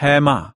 黑马。